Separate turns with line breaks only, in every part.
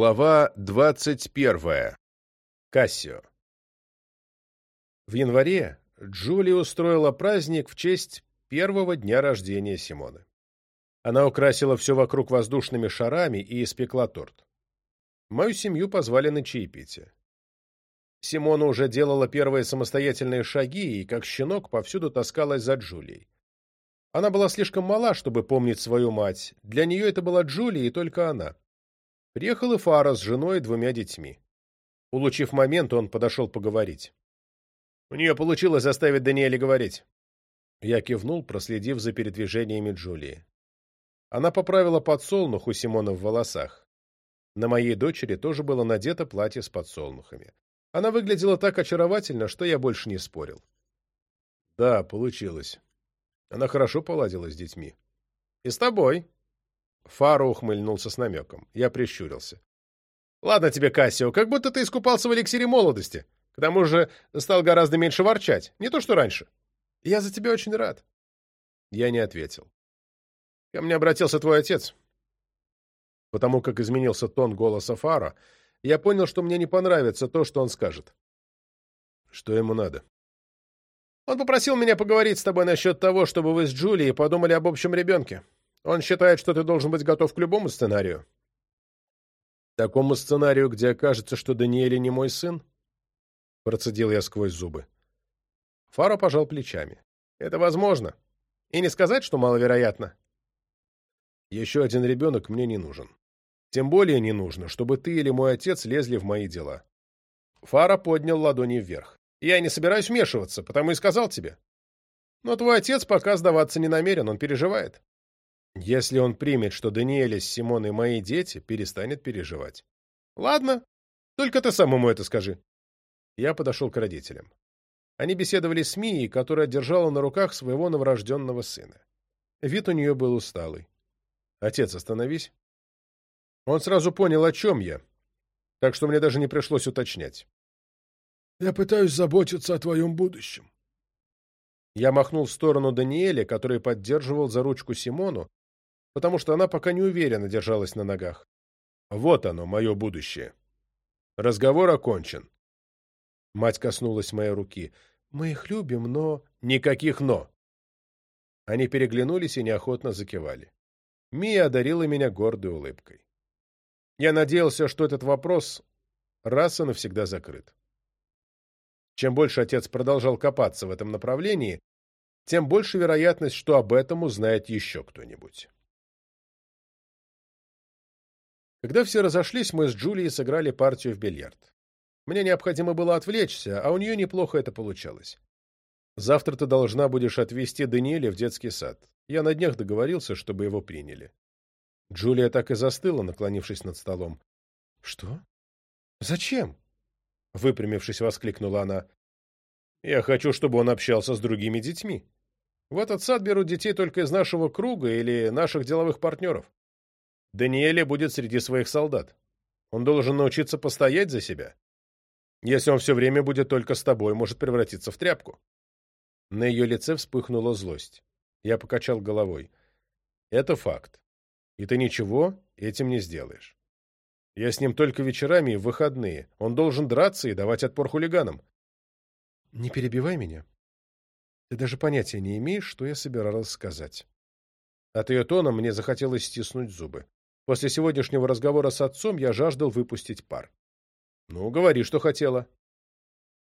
Глава двадцать первая. Кассио. В январе Джулия устроила праздник в честь первого дня рождения Симоны. Она украсила все вокруг воздушными шарами и испекла торт. Мою семью позвали на чаепитие. Симона уже делала первые самостоятельные шаги и, как щенок, повсюду таскалась за Джулией. Она была слишком мала, чтобы помнить свою мать. Для нее это была Джулия и только она. Приехал и Фара с женой и двумя детьми. Улучив момент, он подошел поговорить. У нее получилось заставить Даниэля говорить. Я кивнул, проследив за передвижениями Джулии. Она поправила подсолнух у Симона в волосах. На моей дочери тоже было надето платье с подсолнухами. Она выглядела так очаровательно, что я больше не спорил. Да, получилось. Она хорошо поладила с детьми. И с тобой. Фара ухмыльнулся с намеком. Я прищурился. Ладно тебе, Кассио, как будто ты искупался в эликсире молодости. К тому же стал гораздо меньше ворчать. Не то, что раньше. Я за тебя очень рад. Я не ответил. Ко мне обратился твой отец. Потому как изменился тон голоса Фара, я понял, что мне не понравится то, что он скажет. Что ему надо? Он попросил меня поговорить с тобой насчет того, чтобы вы с Джулией подумали об общем ребенке. Он считает, что ты должен быть готов к любому сценарию. Такому сценарию, где окажется, что Даниэль не мой сын? Процедил я сквозь зубы. Фаро пожал плечами. Это возможно. И не сказать, что маловероятно. Еще один ребенок мне не нужен. Тем более не нужно, чтобы ты или мой отец лезли в мои дела. Фара поднял ладони вверх. Я не собираюсь вмешиваться, потому и сказал тебе. Но твой отец пока сдаваться не намерен, он переживает. Если он примет, что Даниэля с Симоной мои дети, перестанет переживать. Ладно, только ты самому это скажи. Я подошел к родителям. Они беседовали с Мией, которая держала на руках своего новорожденного сына. Вид у нее был усталый. «Отец, остановись». Он сразу понял, о чем я, так что мне даже не пришлось уточнять.
«Я пытаюсь заботиться о твоем будущем».
Я махнул в сторону Даниэля, который поддерживал за ручку Симону, потому что она пока не уверенно держалась на ногах. Вот оно, мое будущее. Разговор окончен. Мать коснулась моей руки. «Мы их любим, но...» «Никаких «но». Они переглянулись и неохотно закивали. Мия одарила меня гордой улыбкой. Я надеялся, что этот вопрос раз и навсегда закрыт. Чем больше отец продолжал копаться в этом направлении, тем больше вероятность, что об этом узнает еще кто-нибудь. Когда все разошлись, мы с Джулией сыграли партию в бильярд. Мне необходимо было отвлечься, а у нее неплохо это получалось. Завтра ты должна будешь отвезти Даниэля в детский сад. Я на днях договорился, чтобы его приняли. Джулия так и застыла, наклонившись над столом. — Что? Зачем? — выпрямившись, воскликнула она. — Я хочу, чтобы он общался с другими детьми. В этот сад берут детей только из нашего круга или наших деловых партнеров. Даниэле будет среди своих солдат. Он должен научиться постоять за себя. Если он все время будет только с тобой, может превратиться в тряпку. На ее лице вспыхнула злость. Я покачал головой. Это факт. И ты ничего этим не сделаешь. Я с ним только вечерами и в выходные. Он должен драться и давать отпор хулиганам. Не перебивай меня. Ты даже понятия не имеешь, что я собиралась сказать. От ее тона мне захотелось стиснуть зубы. После сегодняшнего разговора с отцом я жаждал выпустить пар. Ну, говори, что хотела.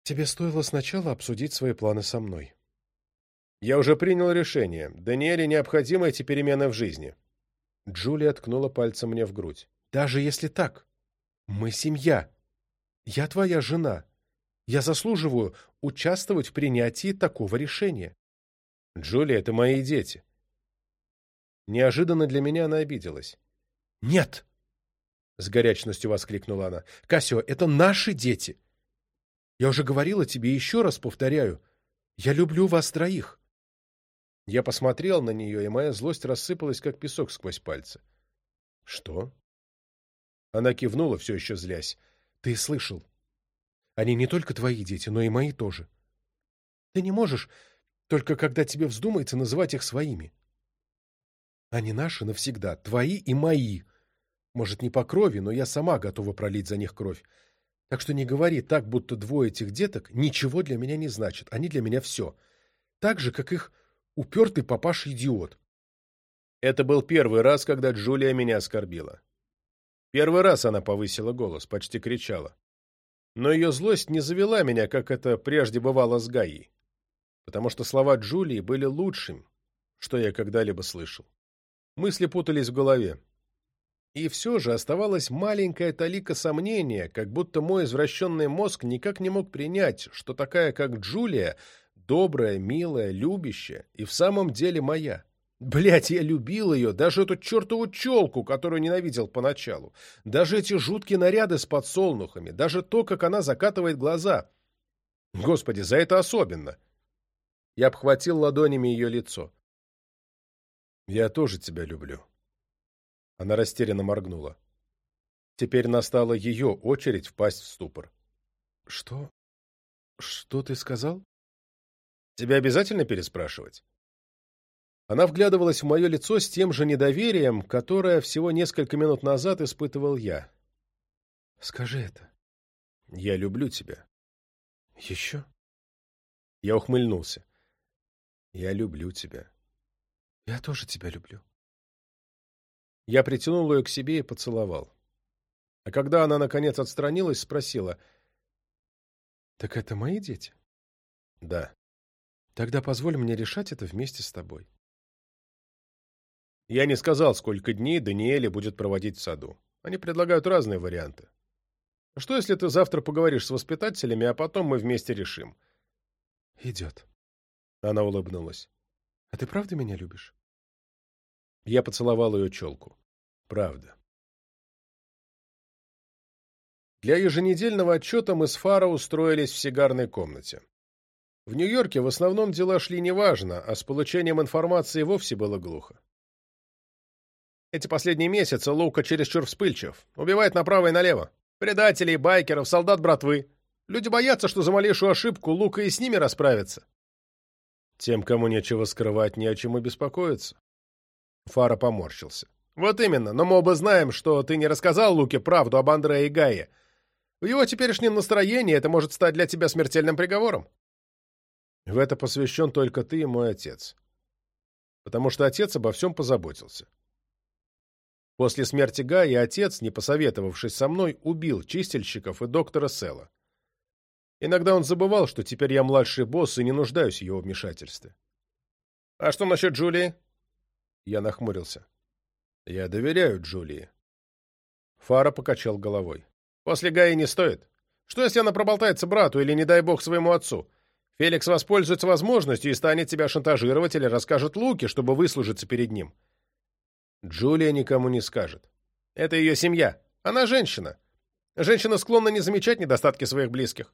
Тебе стоило сначала обсудить свои планы со мной. Я уже принял решение. Даниэле необходимы эти перемены в жизни. Джулия ткнула пальцем мне в грудь. Даже если так. Мы семья. Я твоя жена. Я заслуживаю участвовать в принятии такого решения. Джулия, это мои дети. Неожиданно для меня она обиделась. «Нет!» — с горячностью воскликнула она. «Кассио, это наши дети! Я уже говорила тебе еще раз повторяю. Я люблю вас троих!» Я посмотрел на нее, и моя злость рассыпалась, как песок сквозь пальцы. «Что?» Она кивнула, все еще злясь. «Ты слышал. Они не только твои дети, но и мои тоже. Ты не можешь, только когда тебе вздумается, называть их своими. Они наши навсегда, твои и мои. Может, не по крови, но я сама готова пролить за них кровь. Так что не говори так, будто двое этих деток ничего для меня не значат. Они для меня все. Так же, как их упертый папаша-идиот. Это был первый раз, когда Джулия меня оскорбила. Первый раз она повысила голос, почти кричала. Но ее злость не завела меня, как это прежде бывало с Гаей, потому что слова Джулии были лучшим, что я когда-либо слышал. Мысли путались в голове. И все же оставалась маленькая талика сомнения, как будто мой извращенный мозг никак не мог принять, что такая, как Джулия, добрая, милая, любящая и в самом деле моя. Блять, я любил ее, даже эту чертову челку, которую ненавидел поначалу. Даже эти жуткие наряды с подсолнухами, даже то, как она закатывает глаза. Господи, за это особенно. Я обхватил ладонями ее лицо. «Я тоже тебя люблю». Она растерянно моргнула. Теперь настала ее очередь впасть в ступор. «Что? Что ты сказал?» «Тебя обязательно переспрашивать?» Она вглядывалась в мое лицо с тем же недоверием, которое всего несколько минут назад испытывал я. «Скажи это». «Я люблю тебя». «Еще?» Я ухмыльнулся. «Я люблю тебя». «Я тоже тебя люблю». Я притянул ее к себе и поцеловал. А когда она, наконец, отстранилась, спросила. «Так это мои дети?» «Да». «Тогда позволь мне решать это вместе с тобой». Я не сказал, сколько дней Даниэле будет проводить в саду. Они предлагают разные варианты. Что, если ты завтра поговоришь с воспитателями, а потом мы вместе решим? Идет. Она улыбнулась. А ты правда меня любишь? Я поцеловал ее челку. Правда. Для еженедельного отчета мы с Фаро устроились в сигарной комнате. В Нью-Йорке в основном дела шли неважно, а с получением информации вовсе было глухо. Эти последние месяцы Лука чересчур вспыльчив. Убивает направо и налево. Предателей, байкеров, солдат братвы. Люди боятся, что за малейшую ошибку Лука и с ними расправится. Тем, кому нечего скрывать, не о чем и беспокоиться. Фара поморщился. Вот именно, но мы оба знаем, что ты не рассказал Луке правду об Андре и Гае. В его теперешнем настроении это может стать для тебя смертельным приговором. В это посвящен только ты и мой отец. Потому что отец обо всем позаботился. После смерти Гаи отец, не посоветовавшись со мной, убил чистильщиков и доктора Села. Иногда он забывал, что теперь я младший босс и не нуждаюсь в его вмешательстве. «А что насчет Джулии?» Я нахмурился. «Я доверяю Джулии». Фара покачал головой. «После Гаи не стоит. Что, если она проболтается брату или, не дай бог, своему отцу? Феликс воспользуется возможностью и станет тебя шантажировать или расскажет Луке, чтобы выслужиться перед ним. Джулия никому не скажет. Это ее семья. Она женщина. Женщина склонна не замечать недостатки своих близких.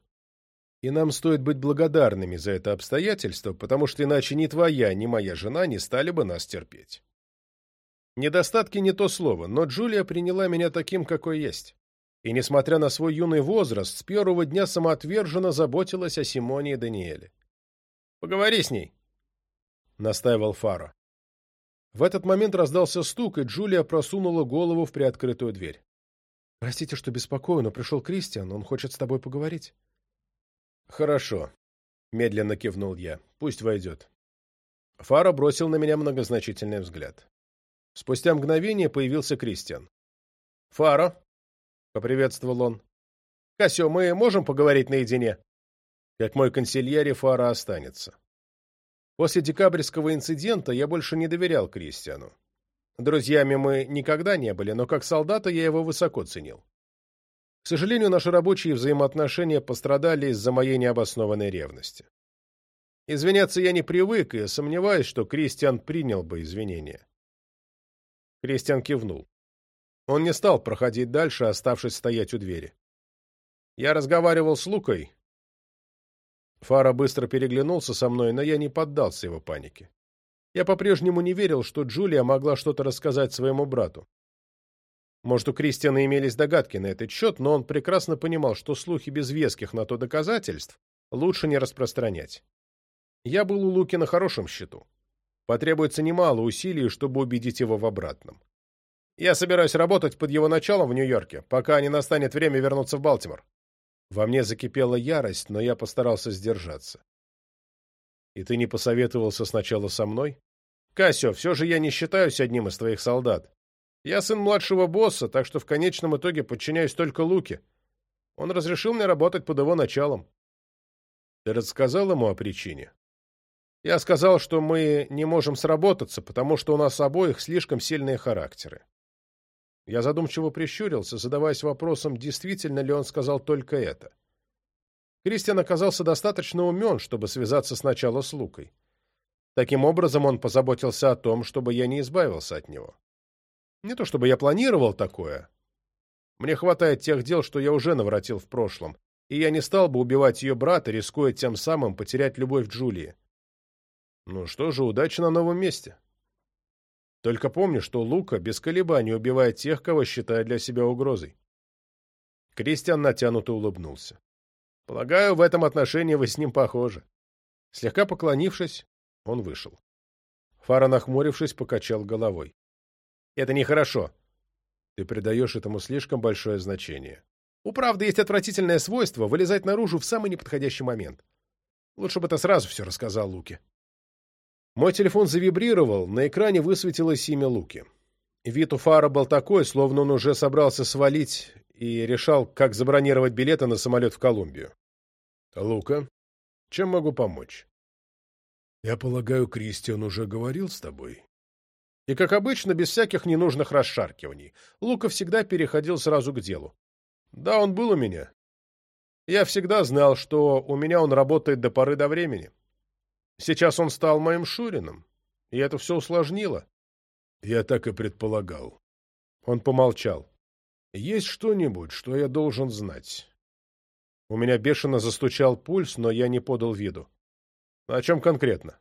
И нам стоит быть благодарными за это обстоятельство, потому что иначе ни твоя, ни моя жена не стали бы нас терпеть. Недостатки не то слово, но Джулия приняла меня таким, какой есть. И, несмотря на свой юный возраст, с первого дня самоотверженно заботилась о Симоне и Даниэле. «Поговори с ней», — настаивал Фаро. В этот момент раздался стук, и Джулия просунула голову в приоткрытую дверь. «Простите, что беспокою, но пришел Кристиан, он хочет с тобой поговорить». «Хорошо», — медленно кивнул я. «Пусть войдет». Фара бросил на меня многозначительный взгляд. Спустя мгновение появился Кристиан. «Фара», — поприветствовал он. «Кассио, мы можем поговорить наедине?» «Как мой консильери, Фара останется». После декабрьского инцидента я больше не доверял Кристиану. Друзьями мы никогда не были, но как солдата я его высоко ценил. К сожалению, наши рабочие взаимоотношения пострадали из-за моей необоснованной ревности. Извиняться я не привык и сомневаюсь, что Кристиан принял бы извинения. Кристиан кивнул. Он не стал проходить дальше, оставшись стоять у двери. Я разговаривал с Лукой, Фара быстро переглянулся со мной, но я не поддался его панике. Я по-прежнему не верил, что Джулия могла что-то рассказать своему брату. Может, у Кристиана имелись догадки на этот счет, но он прекрасно понимал, что слухи без веских на то доказательств лучше не распространять. Я был у Луки на хорошем счету. Потребуется немало усилий, чтобы убедить его в обратном. Я собираюсь работать под его началом в Нью-Йорке, пока не настанет время вернуться в Балтимор. Во мне закипела ярость, но я постарался сдержаться. И ты не посоветовался сначала со мной? Кассио, все же я не считаюсь одним из твоих солдат. Я сын младшего босса, так что в конечном итоге подчиняюсь только Луке. Он разрешил мне работать под его началом. Ты рассказал ему о причине? Я сказал, что мы не можем сработаться, потому что у нас обоих слишком сильные характеры. Я задумчиво прищурился, задаваясь вопросом, действительно ли он сказал только это. Кристиан оказался достаточно умен, чтобы связаться сначала с Лукой. Таким образом, он позаботился о том, чтобы я не избавился от него. Не то чтобы я планировал такое. Мне хватает тех дел, что я уже наворотил в прошлом, и я не стал бы убивать ее брата, рискуя тем самым потерять любовь Джулии. Ну что же, удачи на новом месте. Только помни, что Лука без колебаний убивает тех, кого считает для себя угрозой. Кристиан натянуто улыбнулся. Полагаю, в этом отношении вы с ним похожи. Слегка поклонившись, он вышел. Фара, нахмурившись, покачал головой. Это нехорошо. Ты придаешь этому слишком большое значение. У правды есть отвратительное свойство вылезать наружу в самый неподходящий момент. Лучше бы ты сразу все рассказал Луке. Мой телефон завибрировал, на экране высветилось имя Луки. Вид у Фара был такой, словно он уже собрался свалить и решал, как забронировать билеты на самолет в Колумбию. «Лука, чем могу помочь?»
«Я полагаю, Кристиан уже говорил с тобой?»
И, как обычно, без всяких ненужных расшаркиваний. Лука всегда переходил сразу к делу. «Да, он был у меня. Я всегда знал, что у меня он работает до поры до времени. Сейчас он стал моим Шурином, и это все усложнило.
Я так и предполагал.
Он помолчал. Есть что-нибудь, что я должен знать? У меня бешено застучал пульс, но я не подал виду. О чем конкретно?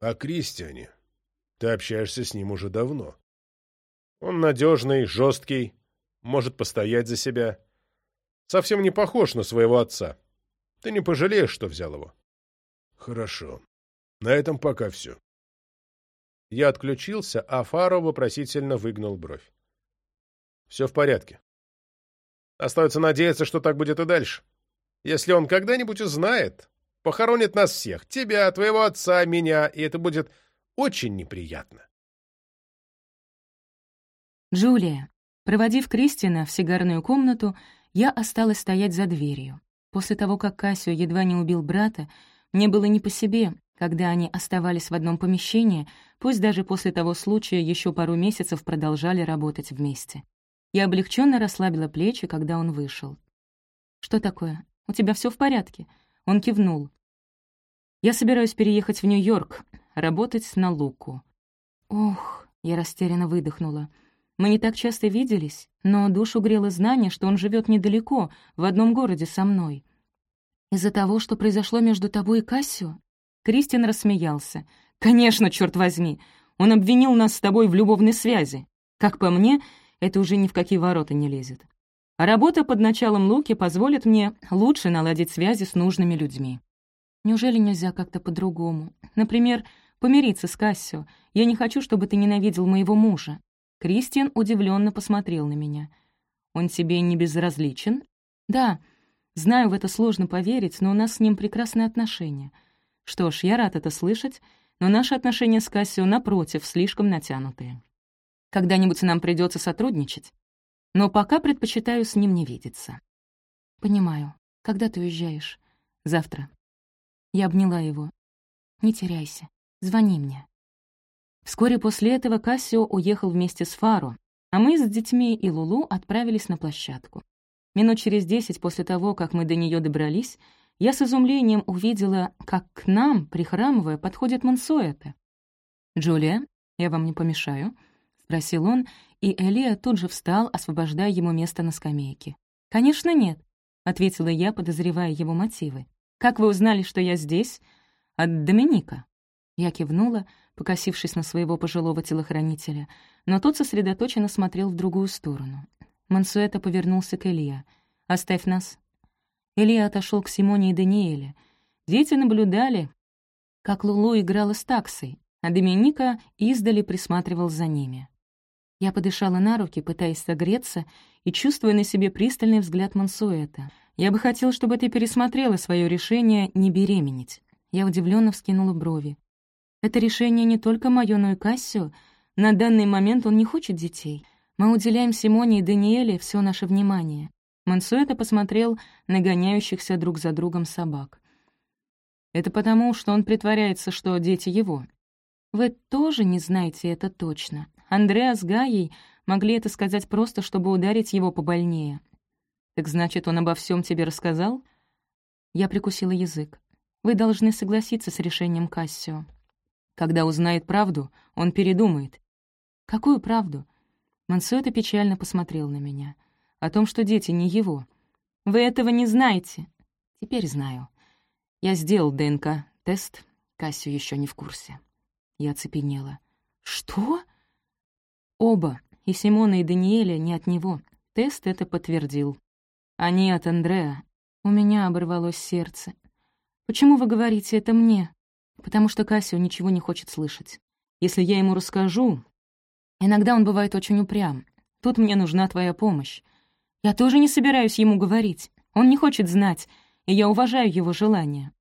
О Кристиане. Ты общаешься с ним уже давно.
Он надежный, жесткий, может постоять за себя. Совсем не похож на своего отца. Ты не пожалеешь, что взял его.
Хорошо. На этом пока все.
Я отключился, а Фаро вопросительно выгнул бровь. Все в порядке. Остается надеяться, что так будет и дальше. Если он когда-нибудь узнает, похоронит нас всех, тебя, твоего отца, меня, и это будет очень неприятно.
Джулия. Проводив Кристина в сигарную комнату, я осталась стоять за дверью. После того, как Кассио едва не убил брата, мне было не по себе, когда они оставались в одном помещении, пусть даже после того случая еще пару месяцев продолжали работать вместе. Я облегченно расслабила плечи, когда он вышел. «Что такое? У тебя все в порядке?» Он кивнул. «Я собираюсь переехать в Нью-Йорк, работать на Луку». «Ох», — я растерянно выдохнула. «Мы не так часто виделись, но душу грело знание, что он живет недалеко, в одном городе со мной. Из-за того, что произошло между тобой и Кассио, Кристин рассмеялся. «Конечно, черт возьми! Он обвинил нас с тобой в любовной связи. Как по мне, это уже ни в какие ворота не лезет. А работа под началом Луки позволит мне лучше наладить связи с нужными людьми. Неужели нельзя как-то по-другому? Например, помириться с Кассио. Я не хочу, чтобы ты ненавидел моего мужа». Кристиан удивленно посмотрел на меня. «Он тебе не безразличен?» «Да. Знаю, в это сложно поверить, но у нас с ним прекрасные отношения. Что ж, я рад это слышать, но наши отношения с Кассио, напротив, слишком натянутые. Когда-нибудь нам придется сотрудничать, но пока предпочитаю с ним не видеться. Понимаю. Когда ты уезжаешь? Завтра. Я обняла его. Не теряйся. Звони мне. Вскоре после этого Кассио уехал вместе с Фаро, а мы с детьми и Лулу отправились на площадку. Минут через десять после того, как мы до нее добрались, я с изумлением увидела, как к нам, прихрамывая, подходит Мансуэта. «Джулия, я вам не помешаю?» — спросил он, и Элия тут же встал, освобождая ему место на скамейке. «Конечно, нет», — ответила я, подозревая его мотивы. «Как вы узнали, что я здесь?» «От Доминика». Я кивнула, покосившись на своего пожилого телохранителя, но тот сосредоточенно смотрел в другую сторону. Мансуэта повернулся к Элия. «Оставь нас, Илья отошел к Симоне и Даниэле. Дети наблюдали, как Лулу играла с таксой, а Доминика издали присматривал за ними. Я подышала на руки, пытаясь согреться, и чувствуя на себе пристальный взгляд Мансуэта. «Я бы хотел, чтобы ты пересмотрела свое решение не беременеть». Я удивленно вскинула брови. «Это решение не только моё, но и Кассио. На данный момент он не хочет детей. Мы уделяем Симоне и Даниэле все наше внимание». Мансуэта посмотрел на гоняющихся друг за другом собак. «Это потому, что он притворяется, что дети его». «Вы тоже не знаете это точно. Андреа с Гаей могли это сказать просто, чтобы ударить его побольнее. «Так значит, он обо всем тебе рассказал?» Я прикусила язык. «Вы должны согласиться с решением Кассио. Когда узнает правду, он передумает». «Какую правду?» Мансуэта печально посмотрел на меня. «О том, что дети не его. Вы этого не знаете». «Теперь знаю. Я сделал ДНК-тест. Кассио еще не в курсе». Я оцепенела. «Что?» Оба, и Симона, и Даниэля, не от него. Тест это подтвердил. Они от Андреа. У меня оборвалось сердце. «Почему вы говорите это мне?» «Потому что Кассио ничего не хочет слышать. Если я ему расскажу...» Иногда он бывает очень упрям. Тут мне нужна твоя помощь. Я тоже не собираюсь ему говорить. Он не хочет знать, и я уважаю его желание.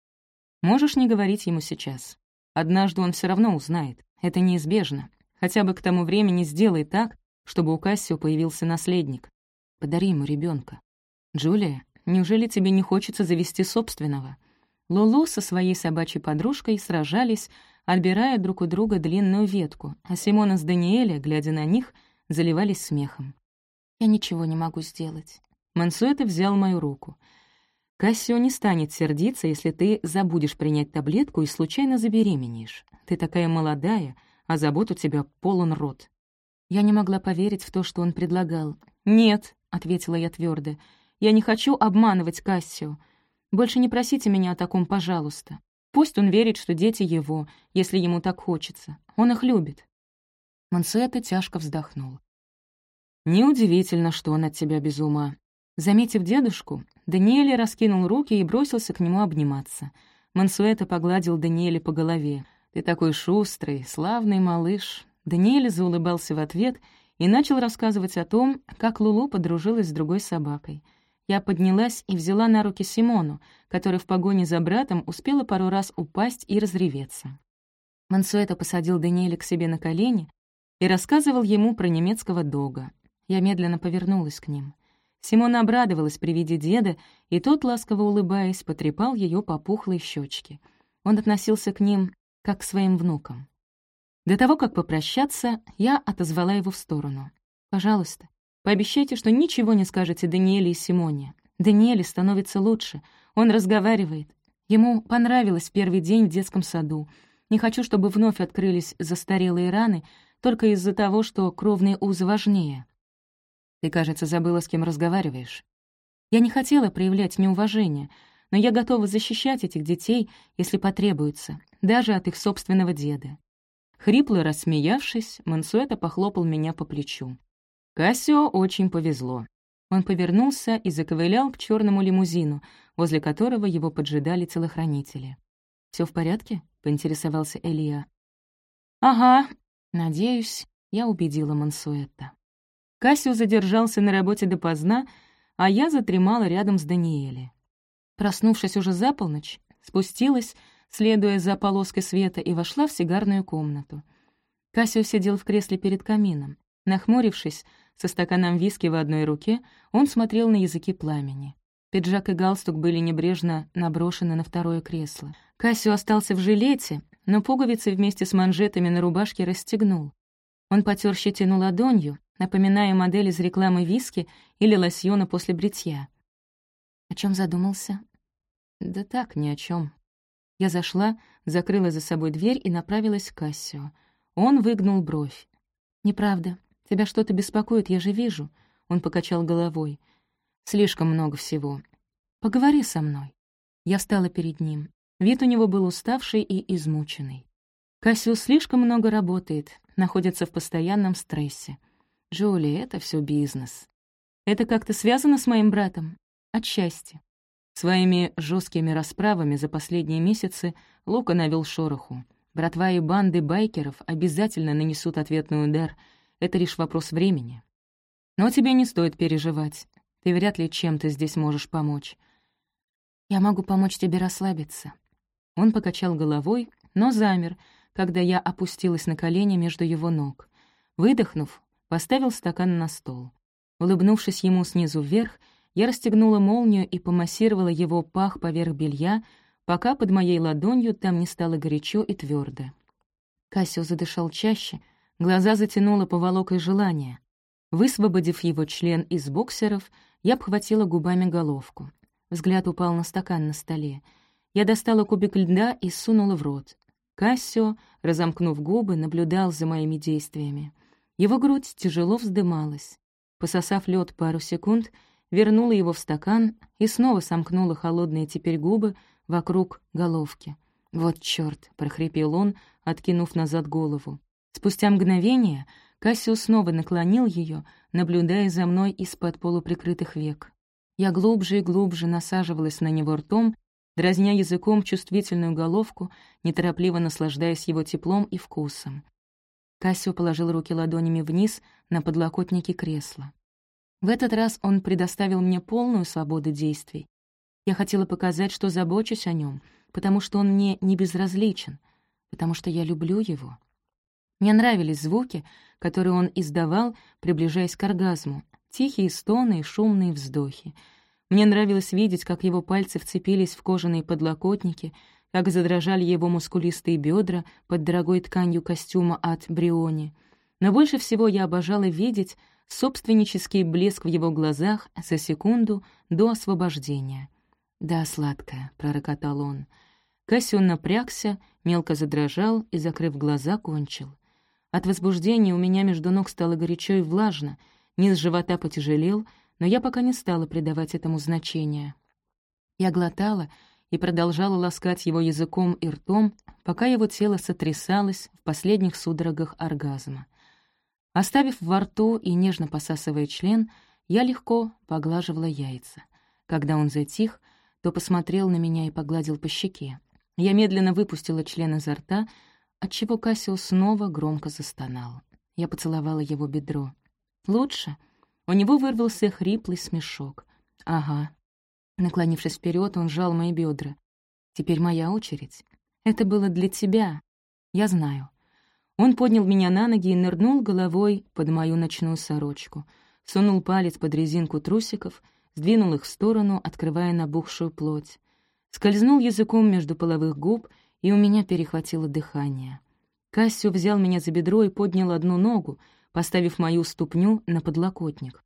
Можешь не говорить ему сейчас. Однажды он все равно узнает. Это неизбежно. Хотя бы к тому времени сделай так, чтобы у Кассио появился наследник. Подари ему ребенка. Джулия, неужели тебе не хочется завести собственного? Лулу со своей собачьей подружкой сражались, отбирая друг у друга длинную ветку, а Симона с Даниэля, глядя на них, заливались смехом. «Я ничего не могу сделать». Мансуэта взял мою руку. «Кассио не станет сердиться, если ты забудешь принять таблетку и случайно забеременеешь. Ты такая молодая, а забот у тебя полон рот». Я не могла поверить в то, что он предлагал. «Нет», — ответила я твердо, — «я не хочу обманывать Кассио. Больше не просите меня о таком, пожалуйста. Пусть он верит, что дети его, если ему так хочется. Он их любит». Мансуэта тяжко вздохнул. «Неудивительно, что он от тебя без ума». Заметив дедушку, Даниэль раскинул руки и бросился к нему обниматься. Мансуэта погладил Даниэля по голове. «Ты такой шустрый, славный малыш». Даниэль заулыбался в ответ и начал рассказывать о том, как Лулу подружилась с другой собакой. Я поднялась и взяла на руки Симону, которая в погоне за братом успела пару раз упасть и разреветься. Мансуэта посадил Даниэля к себе на колени и рассказывал ему про немецкого дога. Я медленно повернулась к ним. Симона обрадовалась при виде деда, и тот, ласково улыбаясь, потрепал ее по пухлой щечке. Он относился к ним как к своим внукам. До того, как попрощаться, я отозвала его в сторону. «Пожалуйста, пообещайте, что ничего не скажете Даниэле и Симоне. Даниэле становится лучше, он разговаривает. Ему понравилось первый день в детском саду. Не хочу, чтобы вновь открылись застарелые раны только из-за того, что кровные узы важнее. Ты, кажется, забыла, с кем разговариваешь. Я не хотела проявлять неуважение, но я готова защищать этих детей, если потребуется, даже от их собственного деда. Хрипло рассмеявшись, Мансуэта похлопал меня по плечу. Кассио очень повезло. Он повернулся и заковылял к черному лимузину, возле которого его поджидали телохранители. Все в порядке?» — поинтересовался Элия. «Ага, надеюсь, я убедила Мансуэта». Кассио задержался на работе допоздна, а я затремала рядом с Даниэлем. Проснувшись уже за полночь, спустилась, следуя за полоской света, и вошла в сигарную комнату. Кассио сидел в кресле перед камином. Нахмурившись, со стаканом виски в одной руке, он смотрел на языки пламени. Пиджак и галстук были небрежно наброшены на второе кресло. Кассио остался в жилете, но пуговицы вместе с манжетами на рубашке расстегнул. Он потер щетину ладонью, напоминая модель из рекламы виски или лосьона после бритья. О чем задумался? Да так, ни о чем. Я зашла, закрыла за собой дверь и направилась к Кассио. Он выгнул бровь. «Неправда. Тебя что-то беспокоит, я же вижу». Он покачал головой. «Слишком много всего. Поговори со мной». Я встала перед ним. Вид у него был уставший и измученный. Кассио слишком много работает, находится в постоянном стрессе. Джоли, это все бизнес. Это как-то связано с моим братом? Отчасти. Своими жесткими расправами за последние месяцы Лука навел шороху. Братва и банды байкеров обязательно нанесут ответный удар. Это лишь вопрос времени. Но тебе не стоит переживать. Ты вряд ли чем-то здесь можешь помочь. Я могу помочь тебе расслабиться». Он покачал головой, но замер, когда я опустилась на колени между его ног. Выдохнув, поставил стакан на стол. Улыбнувшись ему снизу вверх, я расстегнула молнию и помассировала его пах поверх белья, пока под моей ладонью там не стало горячо и твердо. Кассио задышал чаще, глаза затянуло поволокой желания. Высвободив его член из боксеров, я обхватила губами головку. Взгляд упал на стакан на столе. Я достала кубик льда и сунула в рот. Кассио, разомкнув губы, наблюдал за моими действиями. Его грудь тяжело вздымалась. Пососав лед пару секунд, вернула его в стакан и снова сомкнула холодные теперь губы вокруг головки. «Вот чёрт!» — прохрипел он, откинув назад голову. Спустя мгновение Кассио снова наклонил ее, наблюдая за мной из-под полуприкрытых век. Я глубже и глубже насаживалась на него ртом, дразня языком чувствительную головку, неторопливо наслаждаясь его теплом и вкусом. Кассио положил руки ладонями вниз на подлокотники кресла. В этот раз он предоставил мне полную свободу действий. Я хотела показать, что забочусь о нем, потому что он мне не безразличен, потому что я люблю его. Мне нравились звуки, которые он издавал, приближаясь к оргазму, тихие стоны и шумные вздохи. Мне нравилось видеть, как его пальцы вцепились в кожаные подлокотники, как задрожали его мускулистые бедра под дорогой тканью костюма от Бриони. Но больше всего я обожала видеть собственнический блеск в его глазах за секунду до освобождения. «Да, сладкая», — пророкотал он. Кассион напрягся, мелко задрожал и, закрыв глаза, кончил. От возбуждения у меня между ног стало горячо и влажно, низ живота потяжелел, но я пока не стала придавать этому значения. Я глотала и продолжала ласкать его языком и ртом, пока его тело сотрясалось в последних судорогах оргазма. Оставив во рту и нежно посасывая член, я легко поглаживала яйца. Когда он затих, то посмотрел на меня и погладил по щеке. Я медленно выпустила член изо рта, отчего Кассио снова громко застонал. Я поцеловала его бедро. «Лучше?» У него вырвался хриплый смешок. «Ага». Наклонившись вперед, он сжал мои бедра. «Теперь моя очередь. Это было для тебя. Я знаю. Он поднял меня на ноги и нырнул головой под мою ночную сорочку, сунул палец под резинку трусиков, сдвинул их в сторону, открывая набухшую плоть. Скользнул языком между половых губ, и у меня перехватило дыхание. Кассио взял меня за бедро и поднял одну ногу, поставив мою ступню на подлокотник.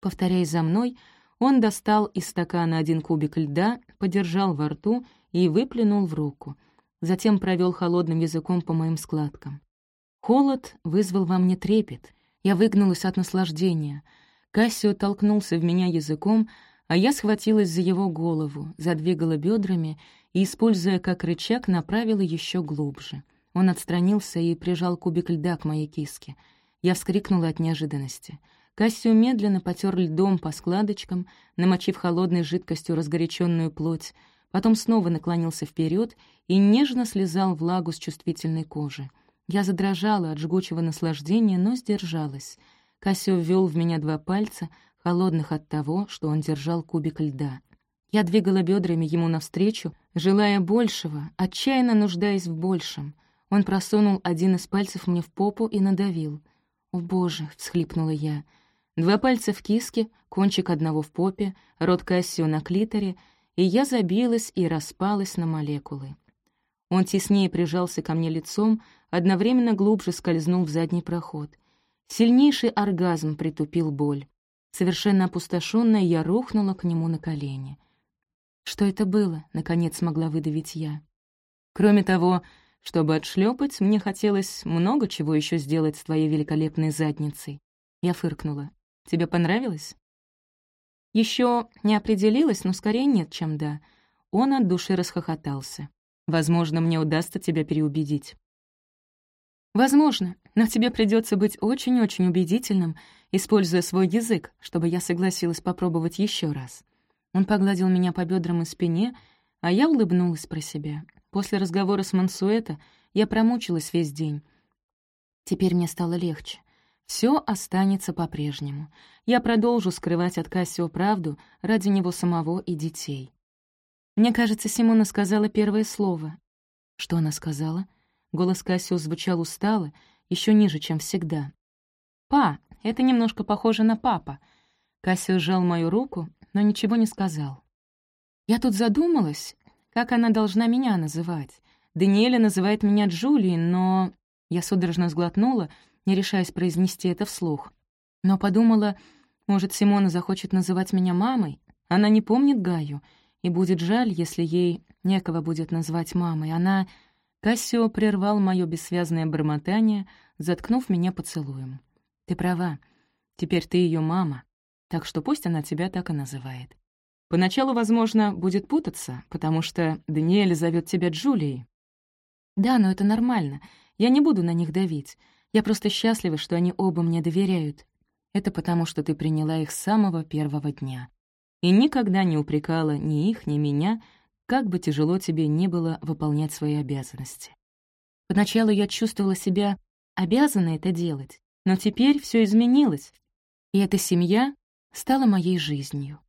Повторяя за мной, он достал из стакана один кубик льда, подержал во рту и выплюнул в руку. Затем провел холодным языком по моим складкам. Холод вызвал во мне трепет. Я выгнулась от наслаждения. Кассио толкнулся в меня языком, а я схватилась за его голову, задвигала бедрами и, используя как рычаг, направила еще глубже. Он отстранился и прижал кубик льда к моей киске. Я вскрикнула от неожиданности. Кассио медленно потер льдом по складочкам, намочив холодной жидкостью разгоряченную плоть, потом снова наклонился вперед и нежно слезал влагу с чувствительной кожи. Я задрожала от жгучего наслаждения, но сдержалась. Кассио ввел в меня два пальца, холодных от того, что он держал кубик льда. Я двигала бедрами ему навстречу, желая большего, отчаянно нуждаясь в большем. Он просунул один из пальцев мне в попу и надавил. «О, боже!» — всхлипнула я. Два пальца в киске, кончик одного в попе, рот Кассио на клиторе, и я забилась и распалась на молекулы. Он теснее прижался ко мне лицом, одновременно глубже скользнул в задний проход. Сильнейший оргазм притупил боль. Совершенно опустошенная, я рухнула к нему на колени. «Что это было?» — наконец смогла выдавить я. «Кроме того, чтобы отшлепать, мне хотелось много чего еще сделать с твоей великолепной задницей». Я фыркнула. «Тебе понравилось?» Еще не определилась, но скорее нет, чем да. Он от души расхохотался. Возможно, мне удастся тебя переубедить». «Возможно, но тебе придется быть очень-очень убедительным, используя свой язык, чтобы я согласилась попробовать еще раз». Он погладил меня по бедрам и спине, а я улыбнулась про себя. После разговора с Мансуэта я промучилась весь день. Теперь мне стало легче. Все останется по-прежнему. Я продолжу скрывать от Кассио правду ради него самого и детей. Мне кажется, Симона сказала первое слово. Что она сказала? Голос Кассио звучал устало, еще ниже, чем всегда. «Па, это немножко похоже на папа». Кассио сжал мою руку, но ничего не сказал. Я тут задумалась, как она должна меня называть. Даниэля называет меня Джулией, но... Я судорожно сглотнула, не решаясь произнести это вслух. Но подумала, может, Симона захочет называть меня мамой? Она не помнит Гаю, и будет жаль, если ей некого будет назвать мамой. Она... Кассио прервал мое бессвязное бормотание, заткнув меня поцелуем. «Ты права. Теперь ты ее мама, так что пусть она тебя так и называет. Поначалу, возможно, будет путаться, потому что Даниэль зовет тебя Джулией. Да, но это нормально. Я не буду на них давить. Я просто счастлива, что они оба мне доверяют. Это потому, что ты приняла их с самого первого дня. И никогда не упрекала ни их, ни меня, как бы тяжело тебе не было выполнять свои обязанности. Поначалу я чувствовала себя обязанной это делать, но теперь все изменилось, и эта семья стала моей жизнью.